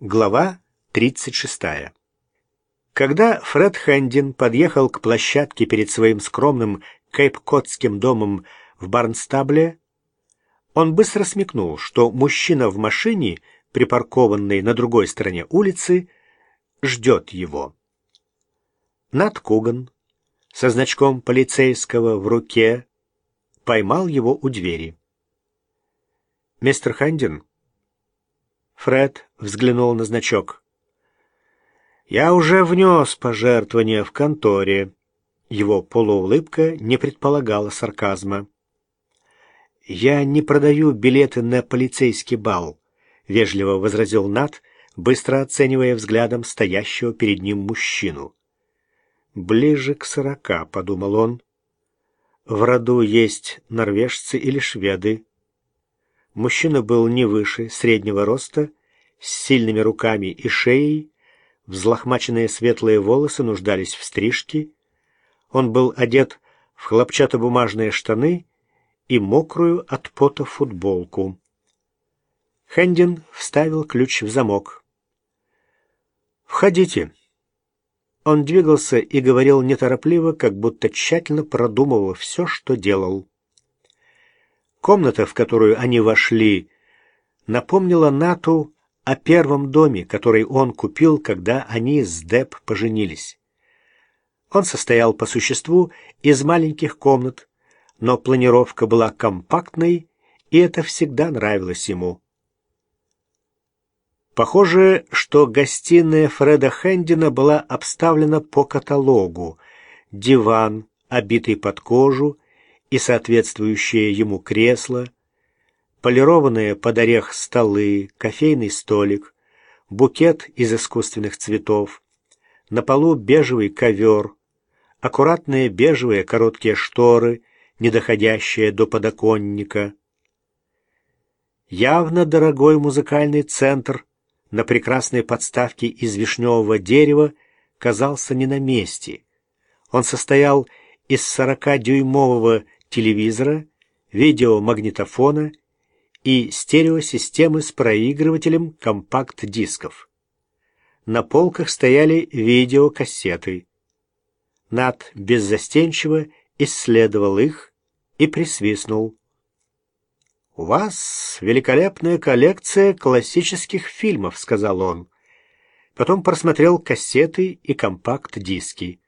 Глава 36. Когда Фред Хэндин подъехал к площадке перед своим скромным кейп-котским домом в Барнстабле, он быстро смекнул, что мужчина в машине, припаркованной на другой стороне улицы, ждет его. Нат Куган со значком полицейского в руке поймал его у двери. «Мистер Хэндин?» Фред взглянул на значок. «Я уже внес пожертвование в конторе». Его полуулыбка не предполагала сарказма. «Я не продаю билеты на полицейский бал», — вежливо возразил Нат, быстро оценивая взглядом стоящего перед ним мужчину. «Ближе к сорока», — подумал он. «В роду есть норвежцы или шведы, Мужчина был не выше, среднего роста, с сильными руками и шеей, взлохмаченные светлые волосы нуждались в стрижке. Он был одет в хлопчатобумажные штаны и мокрую от пота футболку. Хендин вставил ключ в замок. «Входите». Он двигался и говорил неторопливо, как будто тщательно продумывал все, что делал. Комната, в которую они вошли, напомнила Нату о первом доме, который он купил, когда они с Деп поженились. Он состоял по существу из маленьких комнат, но планировка была компактной, и это всегда нравилось ему. Похоже, что гостиная Фреда Хендина была обставлена по каталогу. Диван, обитый под кожу, и соответствующее ему кресло, полированные под орех столы, кофейный столик, букет из искусственных цветов, на полу бежевый ковер, аккуратные бежевые короткие шторы, не доходящие до подоконника. Явно дорогой музыкальный центр на прекрасной подставке из вишневого дерева казался не на месте. Он состоял из 40-дюймового телевизора, видеомагнитофона и стереосистемы с проигрывателем компакт-дисков. На полках стояли видеокассеты. Над беззастенчиво исследовал их и присвистнул. «У вас великолепная коллекция классических фильмов», — сказал он. Потом просмотрел кассеты и компакт-диски.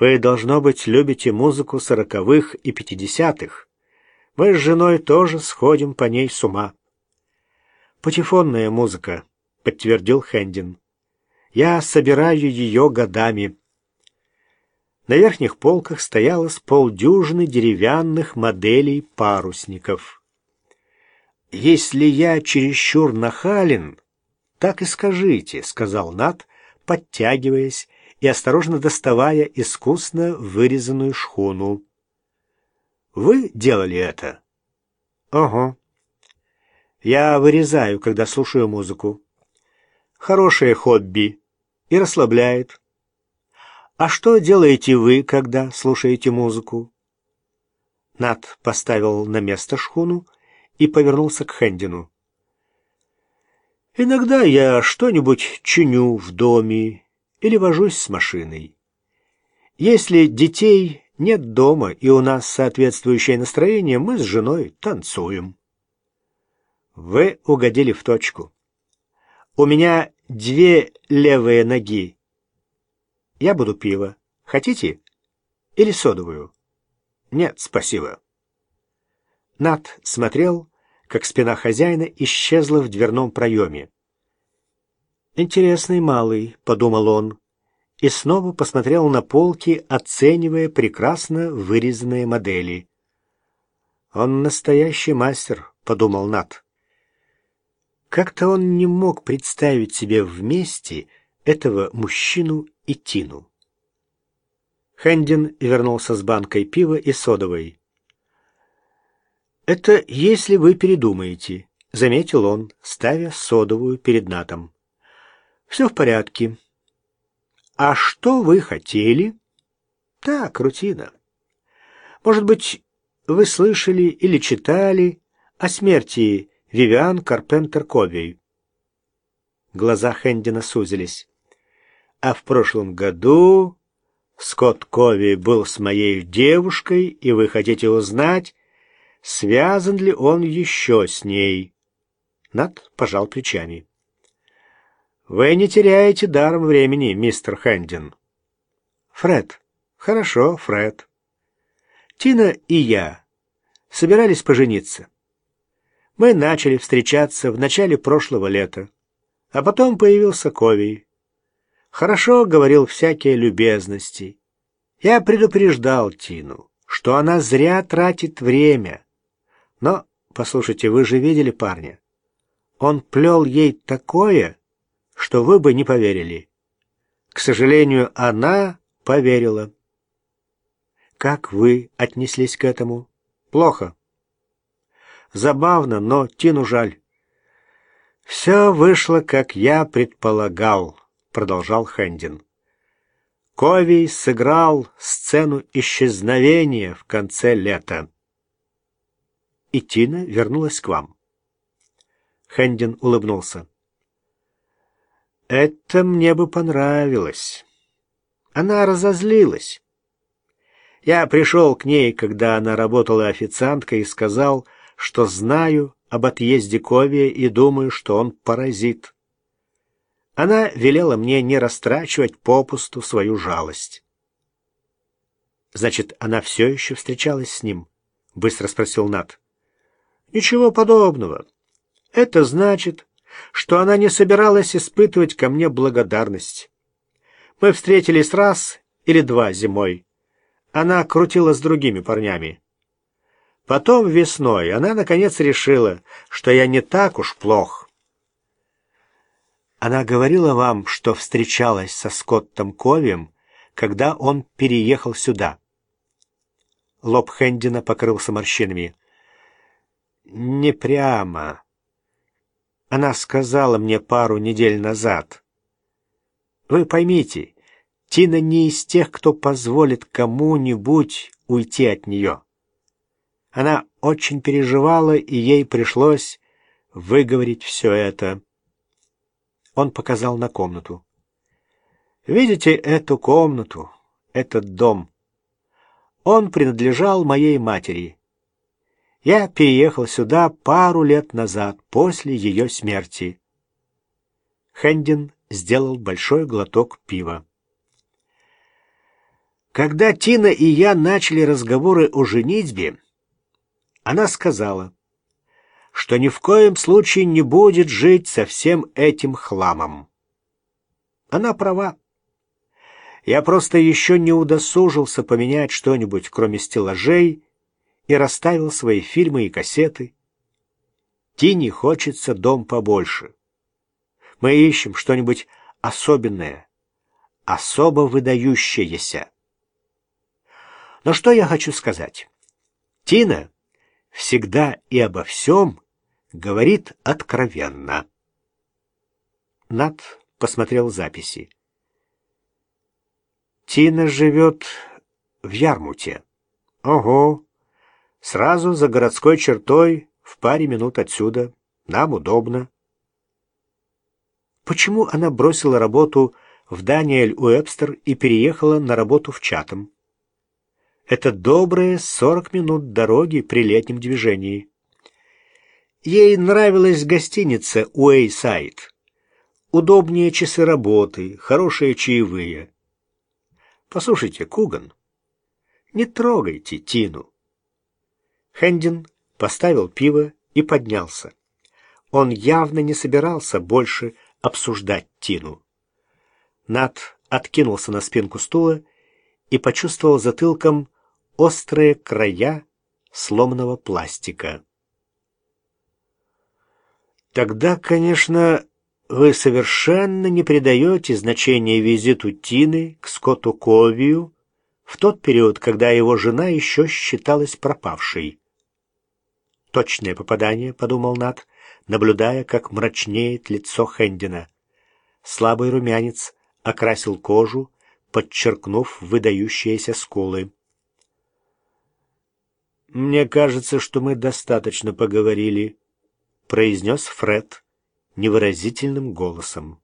Вы, должно быть, любите музыку сороковых и пятидесятых. Мы с женой тоже сходим по ней с ума. Патефонная музыка, подтвердил Хендин. Я собираю ее годами. На верхних полках стояло с полдюжины деревянных моделей парусников. «Если я чересчур нахален, так и скажите», — сказал Нат, подтягиваясь и осторожно доставая искусно вырезанную шхуну. «Вы делали это?» «Ого. Я вырезаю, когда слушаю музыку. Хорошее хобби и расслабляет. А что делаете вы, когда слушаете музыку?» Нат поставил на место шхуну и повернулся к Хендину. «Иногда я что-нибудь чиню в доме или вожусь с машиной. Если детей нет дома и у нас соответствующее настроение, мы с женой танцуем. Вы угодили в точку. У меня две левые ноги. Я буду пиво. Хотите? Или содовую? Нет, спасибо. Нат смотрел, как спина хозяина исчезла в дверном проеме. «Интересный малый», — подумал он, и снова посмотрел на полки, оценивая прекрасно вырезанные модели. «Он настоящий мастер», — подумал Нат. Как-то он не мог представить себе вместе этого мужчину и Тину. Хендин вернулся с банкой пива и содовой. «Это если вы передумаете», — заметил он, ставя содовую перед Натом. Все в порядке. А что вы хотели? Так, рутина. Может быть, вы слышали или читали о смерти Вивиан Карпентер Ковей? Глаза Хэндина сузились. «А в прошлом году Скотт Кови был с моей девушкой, и вы хотите узнать, связан ли он еще с ней?» Нат пожал плечами. «Вы не теряете даром времени, мистер Хэндин». «Фред. Хорошо, Фред. Тина и я собирались пожениться. Мы начали встречаться в начале прошлого лета, а потом появился Ковий. Хорошо говорил всякие любезности. Я предупреждал Тину, что она зря тратит время. Но, послушайте, вы же видели парня. Он плел ей такое, что вы бы не поверили. К сожалению, она поверила. Как вы отнеслись к этому? Плохо. Забавно, но Тину жаль. Все вышло, как я предполагал, продолжал Хэндин. Ковий сыграл сцену исчезновения в конце лета. И Тина вернулась к вам. Хэндин улыбнулся. Это мне бы понравилось. Она разозлилась. Я пришел к ней, когда она работала официанткой, и сказал, что знаю об отъезде Ковия и думаю, что он паразит. Она велела мне не растрачивать попусту свою жалость. «Значит, она все еще встречалась с ним?» — быстро спросил Нат. «Ничего подобного. Это значит, что она не собиралась испытывать ко мне благодарность. Мы встретились раз или два зимой. Она крутила с другими парнями. Потом весной она, наконец, решила, что я не так уж плох. Она говорила вам, что встречалась со Скоттом Ковием, когда он переехал сюда. Лоб Хэндина покрылся морщинами. «Не прямо. Она сказала мне пару недель назад. Вы поймите, Тина не из тех, кто позволит кому-нибудь уйти от нее. Она очень переживала, и ей пришлось выговорить все это. Он показал на комнату. «Видите эту комнату, этот дом? Он принадлежал моей матери. Я переехал сюда пару лет назад, после ее смерти». Хендин сделал большой глоток пива. Когда Тина и я начали разговоры о женитьбе, она сказала, что ни в коем случае не будет жить со всем этим хламом. Она права. Я просто еще не удосужился поменять что-нибудь, кроме стеллажей, и расставил свои фильмы и кассеты. Тине хочется дом побольше. Мы ищем что-нибудь особенное, особо выдающееся. Но что я хочу сказать? Тина всегда и обо всем говорит откровенно. Над посмотрел записи. Тина живет в Ярмуте. Ого! Сразу за городской чертой, в паре минут отсюда. Нам удобно. Почему она бросила работу в Даниэль Уэбстер и переехала на работу в Чатам? Это добрые сорок минут дороги при летнем движении. Ей нравилась гостиница Уэйсайд. Удобнее часы работы, хорошие чаевые. Послушайте, Куган, не трогайте Тину. Хендин поставил пиво и поднялся. Он явно не собирался больше обсуждать Тину. Нат откинулся на спинку стула и почувствовал затылком острые края сломанного пластика. Тогда, конечно, вы совершенно не придаете значения визиту Тины к Скотту Ковию в тот период, когда его жена еще считалась пропавшей. Точное попадание, подумал Нат, наблюдая, как мрачнеет лицо Хендина. Слабый румянец окрасил кожу, подчеркнув выдающиеся скулы. «Мне кажется, что мы достаточно поговорили», — произнес Фред, невыразительным голосом.